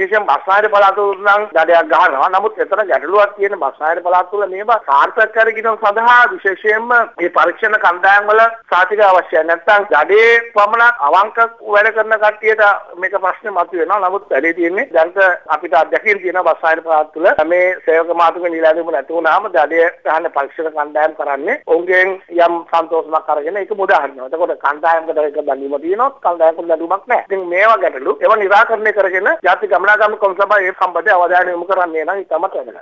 විශේෂයෙන් බස්නාහිර පළාත නම් දඩයක් ගහනවා. නමුත් එතන ගැටලුවක් තියෙන බස්නාහිර පළාත තුළ මේවා සාර්ථක කර ගැනීම සඳහා විශේෂයෙන්ම මේ පරීක්ෂණ කණ්ඩායම් වල සාතික අවශ්‍යයි. නැත්නම් දඩේ පමණක් අවංක වැඩ කරන කට්ටියට මේක ප්‍රශ්නේ මතුවෙනවා. නමුත් වැඩේ තියෙන්නේ දැන්ට අපිට අත්දැකීම් තියෙන බස්නාහිර පළාත තුළ මේ සේවක මාතුක නිලැඳුම නැති වුණාම දඩේ ගහන පරීක්ෂණ කණ්ඩායම් කරන්නේ ඔවුන්ගෙන් යම් සන්තෝෂමක් අරගෙන ඒක මුදා හරිනවා. එතකොට කණ්ඩායමකට ඒක බඳීම තියෙනවා. කණ්ඩායමකට බඳීමක් නැහැ. ඉතින් මේවා ගැටලු ඒවා निराකරණය කරගෙන ජාතික ගමනාගමන කොමිසම ඒ සම්බන්ධව අවධානය යොමු කරන්නේ නම් ඉතාමත් වැදගත්.